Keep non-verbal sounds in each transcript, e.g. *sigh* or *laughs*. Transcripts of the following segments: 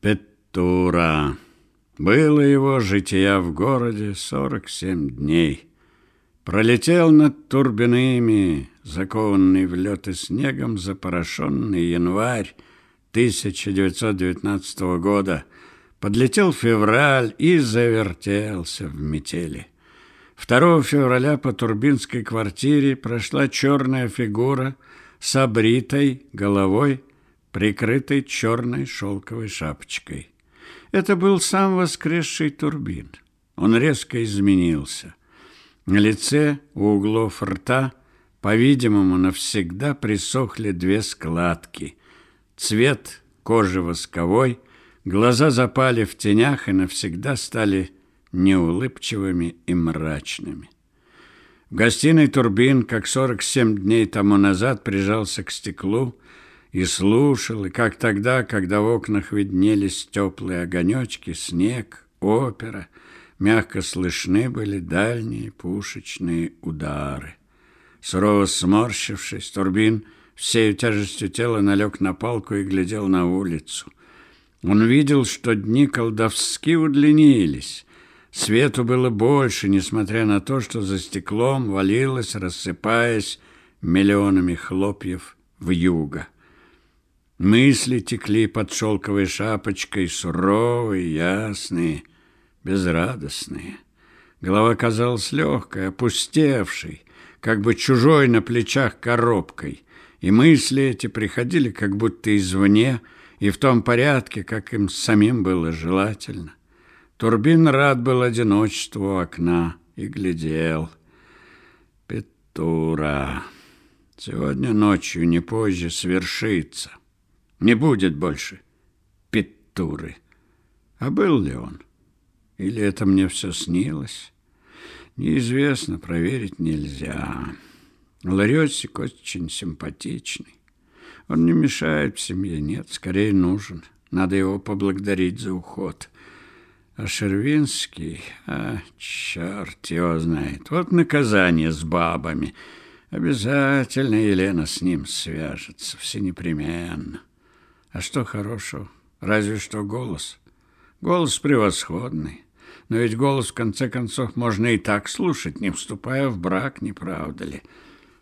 Петура. Было его жития в городе сорок семь дней. Пролетел над Турбиными, закованный в лед и снегом, запорошенный январь 1919 года. Подлетел февраль и завертелся в метели. 2 февраля по Турбинской квартире прошла черная фигура с обритой головой, прикрытой черной шелковой шапочкой. Это был сам воскресший Турбин. Он резко изменился. На лице у углов рта, по-видимому, навсегда присохли две складки. Цвет кожи восковой, глаза запали в тенях и навсегда стали неулыбчивыми и мрачными. В гостиной Турбин, как 47 дней тому назад, прижался к стеклу, и слушал, и как тогда, когда в окнах виднелись теплые огонечки, снег, опера, мягко слышны были дальние пушечные удары. Сурово сморщившись, Турбин всею тяжестью тела налег на палку и глядел на улицу. Он видел, что дни колдовски удлинились. Свету было больше, несмотря на то, что за стеклом валилось, рассыпаясь миллионами хлопьев в юго. Мысли текли под шелковой шапочкой, суровые, ясные, безрадостные. Голова казалась легкой, опустевшей, как бы чужой на плечах коробкой, и мысли эти приходили как будто извне и в том порядке, как им самим было желательно. Турбин рад был одиночеству у окна и глядел. Петура. Сегодня ночью, не позже, свершится. Не будет больше Петуры. А был ли он? Или это мне все снилось? Неизвестно, проверить нельзя. Ларёсик очень симпатичный. Он не мешает в семье, нет, скорее нужен. Надо его поблагодарить за уход. А Шервинский, а, черт его знает. Вот наказание с бабами. Обязательно Елена с ним свяжется, все непременно. А что хорошего? Разве что голос. Голос превосходный. Но ведь голос, в конце концов, можно и так слушать, не вступая в брак, не правда ли?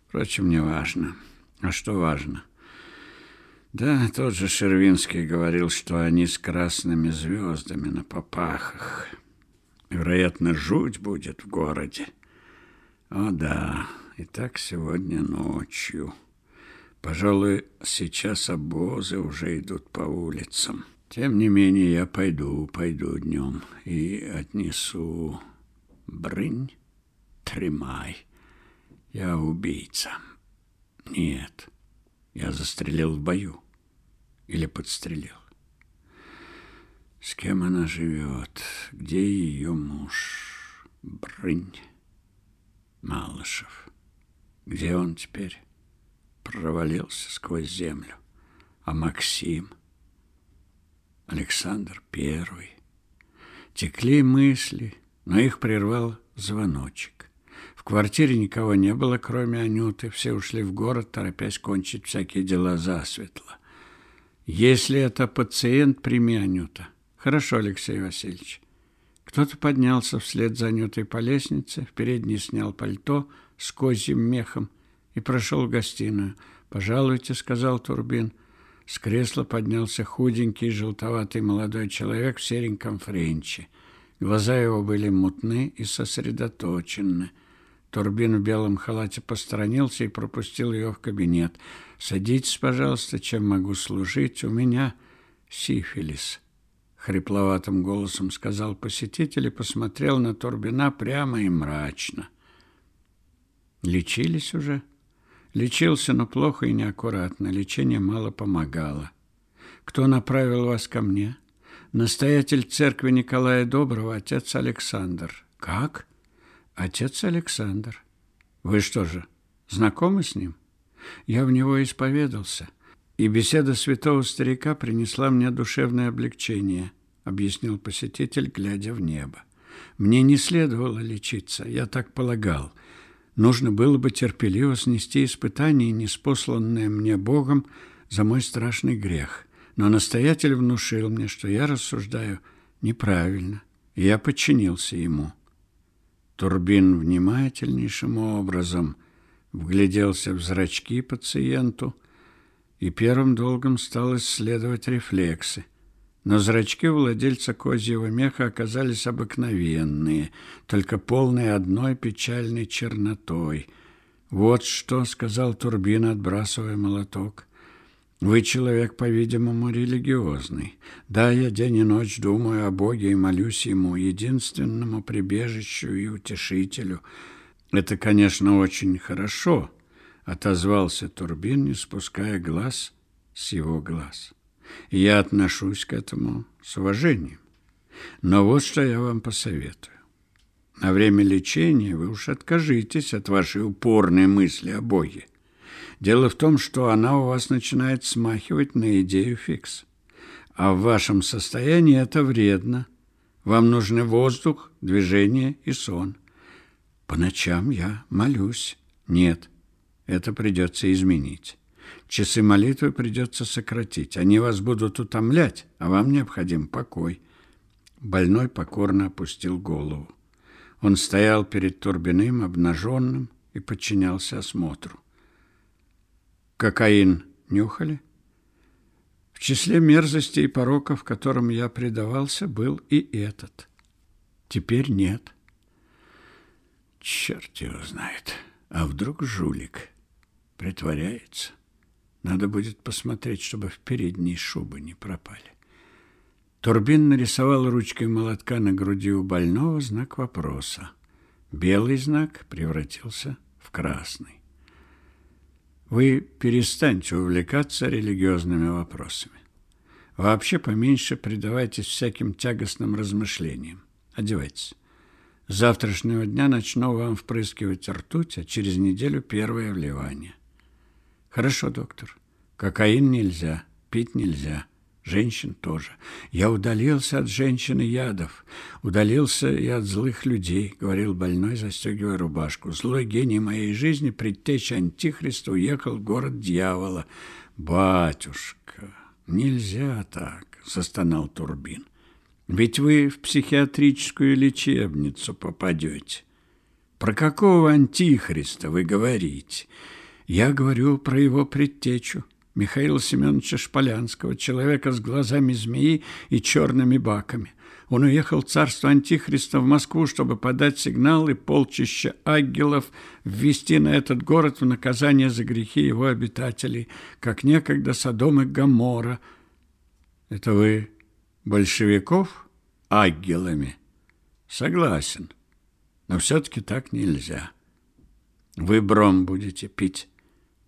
Впрочем, не важно. А что важно? Да, тот же Шервинский говорил, что они с красными звездами на попахах. Вероятно, жуть будет в городе. О да, и так сегодня ночью. Пожалуй, сейчас обозы уже идут по улицам. Тем не менее, я пойду, пойду днем и отнесу брынь, тримай. Я убийца. Нет, я застрелил в бою или подстрелил. С кем она живет? Где ее муж? Брынь. Малышев. Где он теперь? Провалился сквозь землю. А Максим, Александр Первый. Текли мысли, но их прервал звоночек. В квартире никого не было, кроме Анюты. Все ушли в город, торопясь кончить всякие дела засветло. Если это пациент, прими Анюта. Хорошо, Алексей Васильевич. Кто-то поднялся вслед за Анютой по лестнице, в передней снял пальто с козьим мехом, и прошел в гостиную. «Пожалуйте», — сказал Турбин. С кресла поднялся худенький, желтоватый молодой человек в сереньком френче. Глаза его были мутны и сосредоточены. Турбин в белом халате посторонился и пропустил ее в кабинет. «Садитесь, пожалуйста, чем могу служить? У меня сифилис». Хрипловатым голосом сказал посетитель и посмотрел на Турбина прямо и мрачно. «Лечились уже?» Лечился, но плохо и неаккуратно. Лечение мало помогало. Кто направил вас ко мне? Настоятель церкви Николая Доброго, отец Александр. Как? Отец Александр. Вы что же, знакомы с ним? Я в него исповедался, и беседа святого старика принесла мне душевное облегчение, объяснил посетитель, глядя в небо. Мне не следовало лечиться, я так полагал – Нужно было бы терпеливо снести испытание, неспосланное мне Богом за мой страшный грех. Но настоятель внушил мне, что я рассуждаю неправильно, и я подчинился ему. Турбин внимательнейшим образом вгляделся в зрачки пациенту и первым долгом стал исследовать рефлексы. Но зрачки владельца козьего меха оказались обыкновенные, только полные одной печальной чернотой. «Вот что», — сказал Турбин, отбрасывая молоток. «Вы человек, по-видимому, религиозный. Да, я день и ночь думаю о Боге и молюсь Ему, единственному прибежищу и утешителю. Это, конечно, очень хорошо», — отозвался Турбин, не спуская глаз с его глаз я отношусь к этому с уважением. Но вот что я вам посоветую. На время лечения вы уж откажитесь от вашей упорной мысли о Боге. Дело в том, что она у вас начинает смахивать на идею фикс. А в вашем состоянии это вредно. Вам нужны воздух, движение и сон. По ночам я молюсь. Нет, это придется изменить. Часы молитвы придется сократить. Они вас будут утомлять, а вам необходим покой. Больной покорно опустил голову. Он стоял перед Турбиным, обнаженным, и подчинялся осмотру. Кокаин нюхали? В числе мерзостей и пороков, которым я предавался, был и этот. Теперь нет. Черт его знает. А вдруг жулик притворяется? Надо будет посмотреть, чтобы в передние шубы не пропали. Турбин нарисовал ручкой молотка на груди у больного знак вопроса. Белый знак превратился в красный. Вы перестаньте увлекаться религиозными вопросами. Вообще поменьше предавайтесь всяким тягостным размышлениям. Одевайтесь. С завтрашнего дня начну вам впрыскивать ртуть, а через неделю первое вливание. Хорошо, доктор. Кокаин нельзя, пить нельзя. Женщин тоже. Я удалился от женщин и ядов. Удалился и от злых людей, говорил больной, застегивая рубашку. Злой гений моей жизни, предтеча Антихриста, уехал в город дьявола. Батюшка, нельзя так, застонал Турбин. Ведь вы в психиатрическую лечебницу попадете. Про какого антихриста вы говорите? Я говорю про его предтечу, Михаила Семеновича Шполянского, человека с глазами змеи и черными баками. Он уехал в царство Антихриста в Москву, чтобы подать сигнал и полчища ангелов ввести на этот город в наказание за грехи его обитателей, как некогда Содом и Гоморра. Это вы большевиков ангелами? Согласен, но все-таки так нельзя. Вы бром будете пить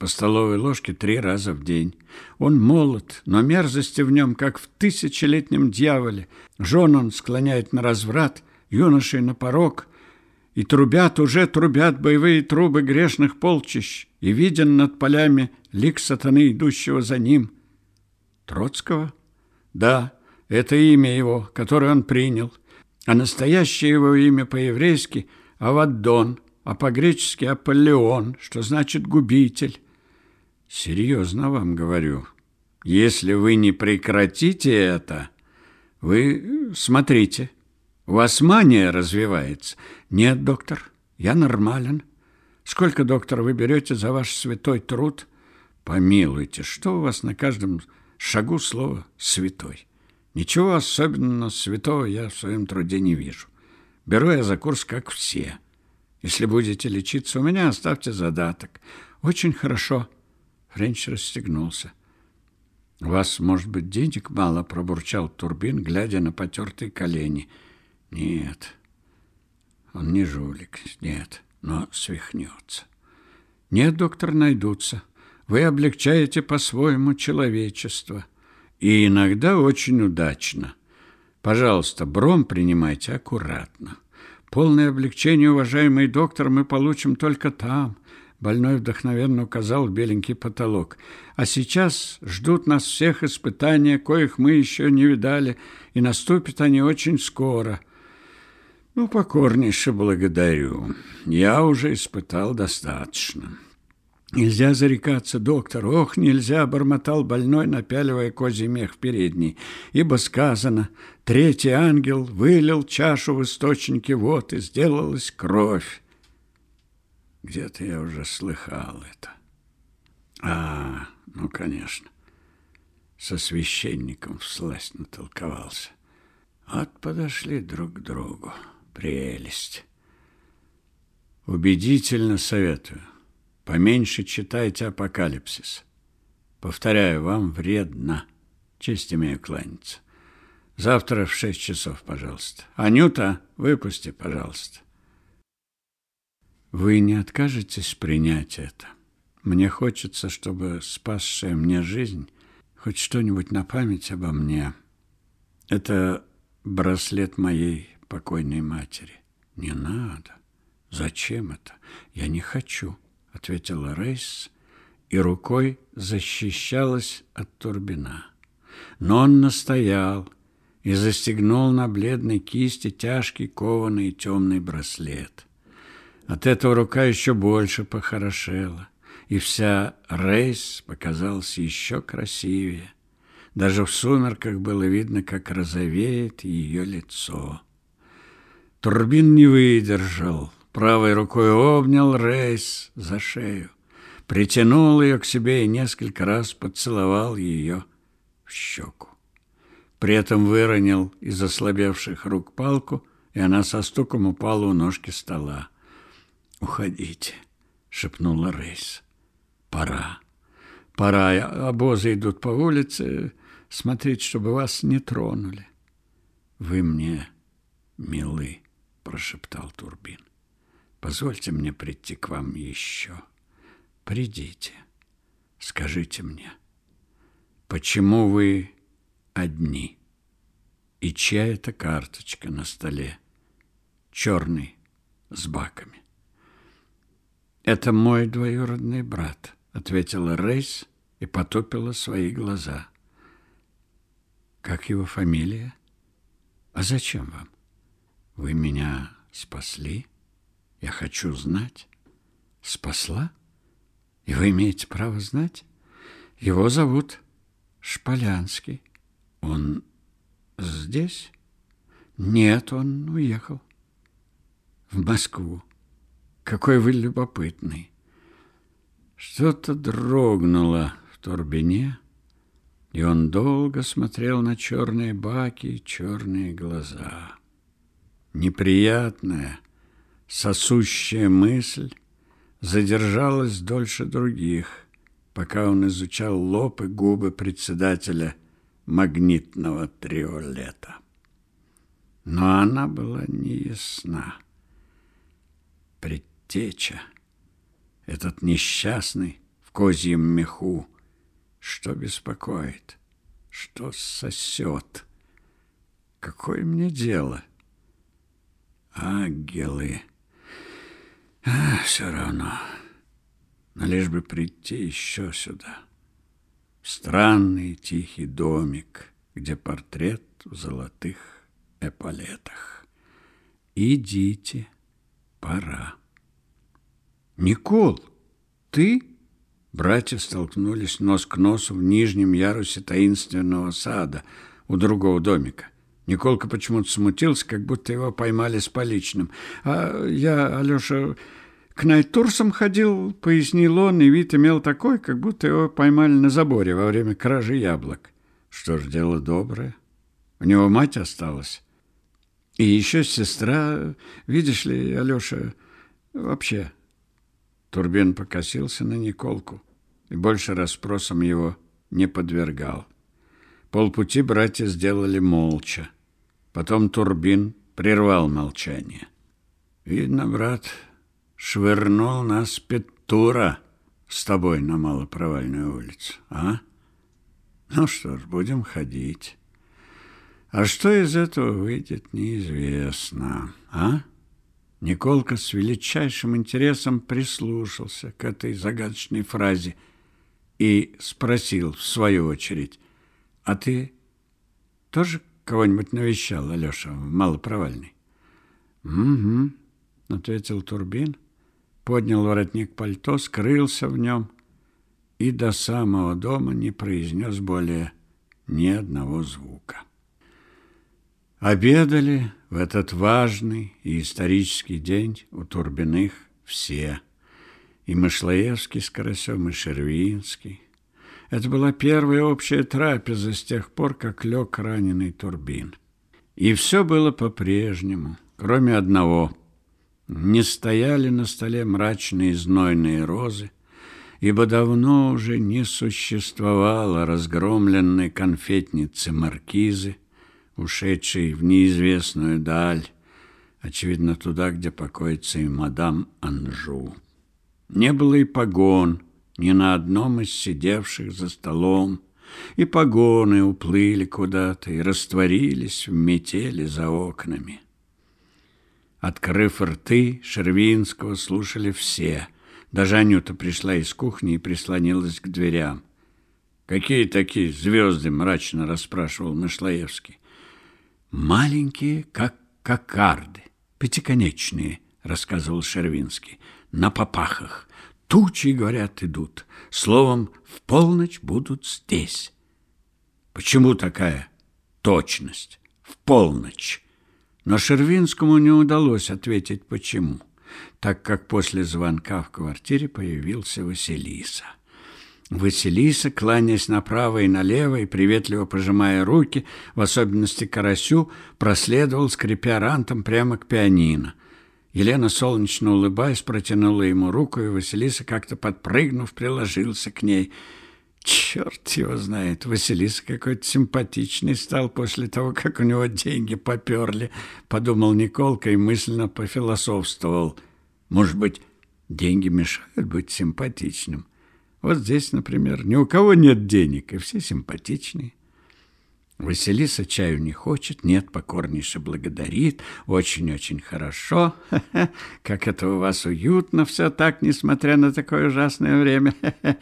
по столовой ложке три раза в день. Он молод, но мерзости в нем, как в тысячелетнем дьяволе. Жен он склоняет на разврат, юношей на порог, и трубят, уже трубят боевые трубы грешных полчищ, и виден над полями лик сатаны, идущего за ним. Троцкого? Да, это имя его, которое он принял. А настоящее его имя по-еврейски – Аваддон, а по-гречески Аполлеон, что значит «губитель». Серьезно вам говорю. Если вы не прекратите это, вы смотрите. У вас мания развивается. Нет, доктор, я нормален. Сколько, доктор, вы берете за ваш святой труд? Помилуйте, что у вас на каждом шагу слово «святой»? Ничего особенно святого я в своем труде не вижу. Беру я за курс, как все. Если будете лечиться у меня, оставьте задаток. Очень хорошо. Френч расстегнулся. «У вас, может быть, денег мало?» – пробурчал Турбин, глядя на потертые колени. «Нет, он не жулик, нет, но свихнется». «Нет, доктор, найдутся. Вы облегчаете по-своему человечество. И иногда очень удачно. Пожалуйста, бром принимайте аккуратно. Полное облегчение, уважаемый доктор, мы получим только там, Больной вдохновенно указал беленький потолок. А сейчас ждут нас всех испытания, коих мы еще не видали, и наступят они очень скоро. Ну, покорнейше благодарю. Я уже испытал достаточно. Нельзя зарекаться, доктор. Ох, нельзя, бормотал больной, напяливая козий мех в передний. Ибо сказано, третий ангел вылил чашу в источнике вод, и сделалась кровь. Где-то я уже слыхал это. А, ну, конечно. Со священником всласть натолковался. Вот подошли друг к другу. Прелесть. Убедительно советую. Поменьше читайте апокалипсис. Повторяю, вам вредно. Честь имею кланяться. Завтра в шесть часов, пожалуйста. Анюта, выпусти, пожалуйста. Вы не откажетесь принять это? Мне хочется, чтобы спасшая мне жизнь хоть что-нибудь на память обо мне. Это браслет моей покойной матери. Не надо. Зачем это? Я не хочу, ответила Рейс и рукой защищалась от Турбина. Но он настоял и застегнул на бледной кисти тяжкий кованый темный браслет. От этого рука еще больше похорошела, и вся Рейс показалась еще красивее. Даже в сумерках было видно, как розовеет ее лицо. Турбин не выдержал. Правой рукой обнял Рейс за шею, притянул ее к себе и несколько раз поцеловал ее в щеку. При этом выронил из ослабевших рук палку, и она со стуком упала у ножки стола. «Уходите», — шепнула Рейс. «Пора. Пора. Обозы идут по улице. Смотреть, чтобы вас не тронули». «Вы мне милы», — прошептал Турбин. «Позвольте мне прийти к вам еще. Придите. Скажите мне, почему вы одни? И чья это карточка на столе? Черный, с баками». «Это мой двоюродный брат», — ответила Рейс и потупила свои глаза. «Как его фамилия? А зачем вам? Вы меня спасли? Я хочу знать». «Спасла? И вы имеете право знать? Его зовут Шполянский. Он здесь?» «Нет, он уехал. В Москву. Какой вы любопытный. Что-то дрогнуло в турбине, и он долго смотрел на черные баки и черные глаза. Неприятная, сосущая мысль задержалась дольше других, пока он изучал лоб и губы председателя магнитного триолета. Но она была неясна. Пред предтеча, этот несчастный в козьем меху, что беспокоит, что сосет. Какое мне дело? Ангелы. А, все равно. Но лишь бы прийти еще сюда. Странный тихий домик, где портрет в золотых эполетах. Идите, пора. «Никол, ты?» Братья столкнулись нос к носу в нижнем ярусе таинственного сада у другого домика. Николка почему-то смутился, как будто его поймали с поличным. «А я, Алеша, к Найтурсам ходил», — пояснил он, и вид имел такой, как будто его поймали на заборе во время кражи яблок. Что ж, дело доброе. У него мать осталась. И еще сестра, видишь ли, Алеша, вообще... Турбин покосился на Николку и больше расспросам его не подвергал. Полпути братья сделали молча. Потом Турбин прервал молчание. «Видно, брат, швырнул нас Петура с тобой на Малопровальную улицу, а? Ну что ж, будем ходить. А что из этого выйдет, неизвестно, а?» Николка с величайшим интересом прислушался к этой загадочной фразе и спросил в свою очередь, «А ты тоже кого-нибудь навещал, Алеша, в Малопровальный?» «Угу», — ответил Турбин поднял воротник пальто, скрылся в нем и до самого дома не произнес более ни одного звука. Обедали в этот важный и исторический день у Турбиных все. И Мышлоевский с Карасем, и Шервинский. Это была первая общая трапеза с тех пор, как лег раненый Турбин. И все было по-прежнему, кроме одного. Не стояли на столе мрачные знойные розы, ибо давно уже не существовало разгромленной конфетницы маркизы, ушедший в неизвестную даль, очевидно, туда, где покоится и мадам Анжу. Не было и погон ни на одном из сидевших за столом, и погоны уплыли куда-то и растворились в метели за окнами. Открыв рты, Шервинского слушали все. Даже Анюта пришла из кухни и прислонилась к дверям. «Какие такие звезды?» — мрачно расспрашивал Мышлоевский. Маленькие, как кокарды, пятиконечные, рассказывал Шервинский, на попахах. Тучи, говорят, идут. Словом, в полночь будут здесь. Почему такая точность? В полночь. Но Шервинскому не удалось ответить почему, так как после звонка в квартире появился Василиса. Василиса, кланяясь направо и налево и приветливо пожимая руки, в особенности Карасю, проследовал, скрипя рантом, прямо к пианино. Елена, солнечно улыбаясь, протянула ему руку, и Василиса, как-то подпрыгнув, приложился к ней. Черт его знает, Василиса какой-то симпатичный стал после того, как у него деньги поперли, подумал Николка и мысленно пофилософствовал. Может быть, деньги мешают быть симпатичным? Вот здесь, например, ни у кого нет денег, и все симпатичные. Василиса чаю не хочет, нет, покорнейше благодарит, очень-очень хорошо. *laughs* Как это у вас уютно все так, несмотря на такое ужасное время. *laughs*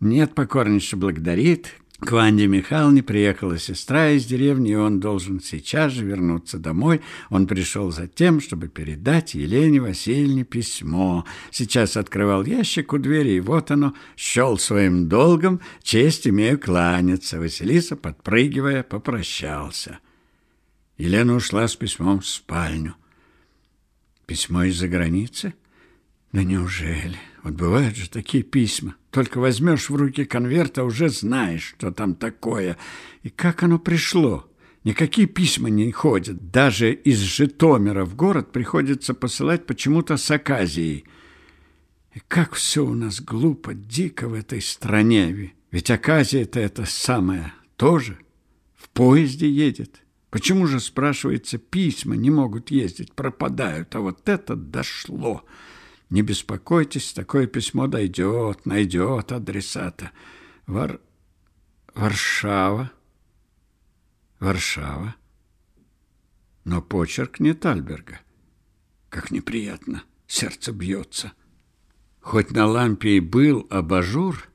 Нет, покорнейше благодарит, к Ванде Михайловне приехала сестра из деревни, и он должен сейчас же вернуться домой. Он пришел за тем, чтобы передать Елене Васильевне письмо. Сейчас открывал ящик у двери, и вот оно, счел своим долгом, честь имею кланяться. Василиса, подпрыгивая, попрощался. Елена ушла с письмом в спальню. Письмо из-за границы? Да неужели? Вот бывают же такие письма. Только возьмешь в руки конверт, а уже знаешь, что там такое. И как оно пришло? Никакие письма не ходят. Даже из Житомира в город приходится посылать почему-то с Аказией. И как все у нас глупо, дико в этой стране. Ведь Аказия-то это самое тоже в поезде едет. Почему же, спрашивается, письма не могут ездить, пропадают? А вот это дошло. Не беспокойтесь, такое письмо дойдет, найдет адресата. Вар... Варшава. Варшава. Но почерк не Тальберга. Как неприятно, сердце бьется. Хоть на лампе и был абажур,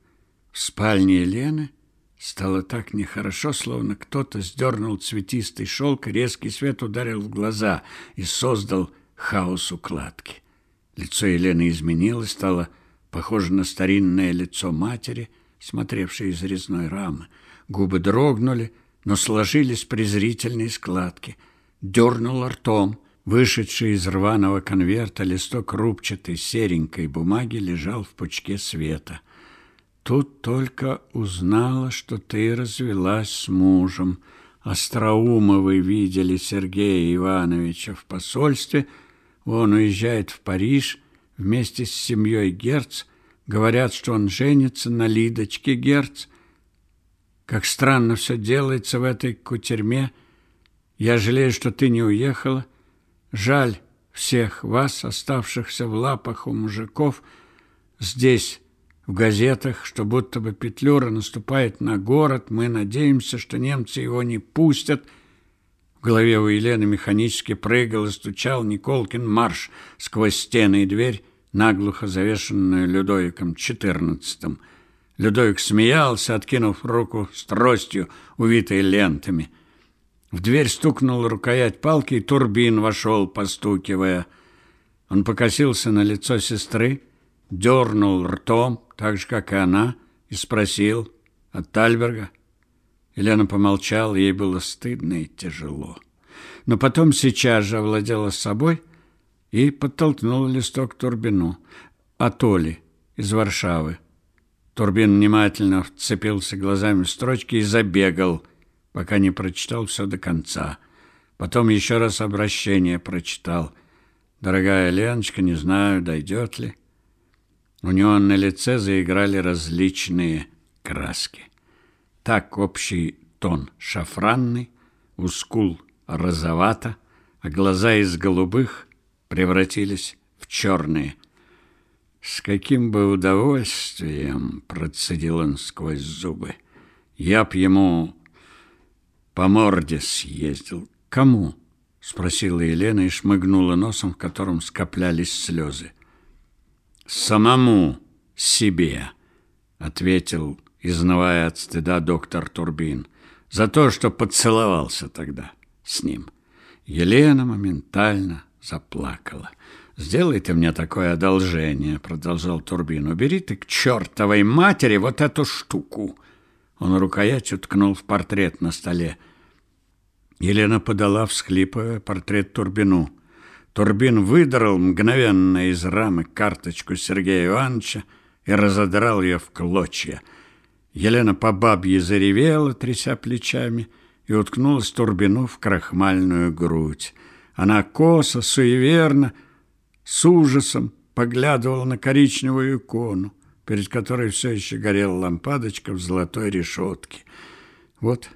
в спальне Елены стало так нехорошо, словно кто-то сдернул цветистый шелк, резкий свет ударил в глаза и создал хаос укладки. Лицо Елены изменилось, стало похоже на старинное лицо матери, смотревшей из резной рамы. Губы дрогнули, но сложились презрительные складки. Дернул ртом. Вышедший из рваного конверта листок рубчатой серенькой бумаги лежал в пучке света. Тут только узнала, что ты развелась с мужем. Остроумовы видели Сергея Ивановича в посольстве – он уезжает в Париж вместе с семьей Герц. Говорят, что он женится на Лидочке Герц. Как странно все делается в этой кутерьме. Я жалею, что ты не уехала. Жаль всех вас, оставшихся в лапах у мужиков, здесь, в газетах, что будто бы Петлюра наступает на город. Мы надеемся, что немцы его не пустят – голове у Елены механически прыгал и стучал Николкин марш сквозь стены и дверь, наглухо завешенную Людовиком XIV. Людовик смеялся, откинув руку с тростью, увитой лентами. В дверь стукнула рукоять палки, и Турбин вошел, постукивая. Он покосился на лицо сестры, дернул ртом, так же, как и она, и спросил от Тальберга. Елена помолчала, ей было стыдно и тяжело. Но потом сейчас же овладела собой и подтолкнула листок Турбину. От Оли из Варшавы. Турбин внимательно вцепился глазами в строчки и забегал, пока не прочитал все до конца. Потом еще раз обращение прочитал. «Дорогая Леночка, не знаю, дойдет ли». У него на лице заиграли различные краски. Так общий тон шафранный, у скул розовато, а глаза из голубых превратились в черные. С каким бы удовольствием, процедил он сквозь зубы, я б ему по морде съездил. Кому? Спросила Елена и шмыгнула носом, в котором скоплялись слезы. Самому себе, ответил, изнывая от стыда доктор Турбин, за то, что поцеловался тогда с ним. Елена моментально заплакала. «Сделай ты мне такое одолжение», — продолжал Турбин. «Убери ты к чертовой матери вот эту штуку». Он рукоятью ткнул в портрет на столе. Елена подала, всхлипывая, портрет Турбину. Турбин выдрал мгновенно из рамы карточку Сергея Ивановича и разодрал ее в клочья. Елена по бабье заревела, тряся плечами, и уткнулась Турбину в крахмальную грудь. Она косо, суеверно, с ужасом поглядывала на коричневую икону, перед которой все еще горела лампадочка в золотой решетке. Вот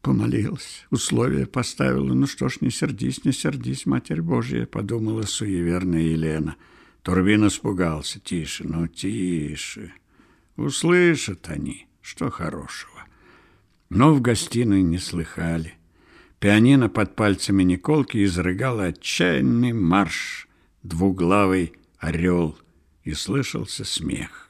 помолилась, условия поставила. Ну что ж, не сердись, не сердись, Матерь Божья, подумала суеверная Елена. Турбин испугался. Тише, ну тише. Услышат они, что хорошего. Но в гостиной не слыхали. Пианино под пальцами Николки изрыгало отчаянный марш, двуглавый орел, и слышался смех.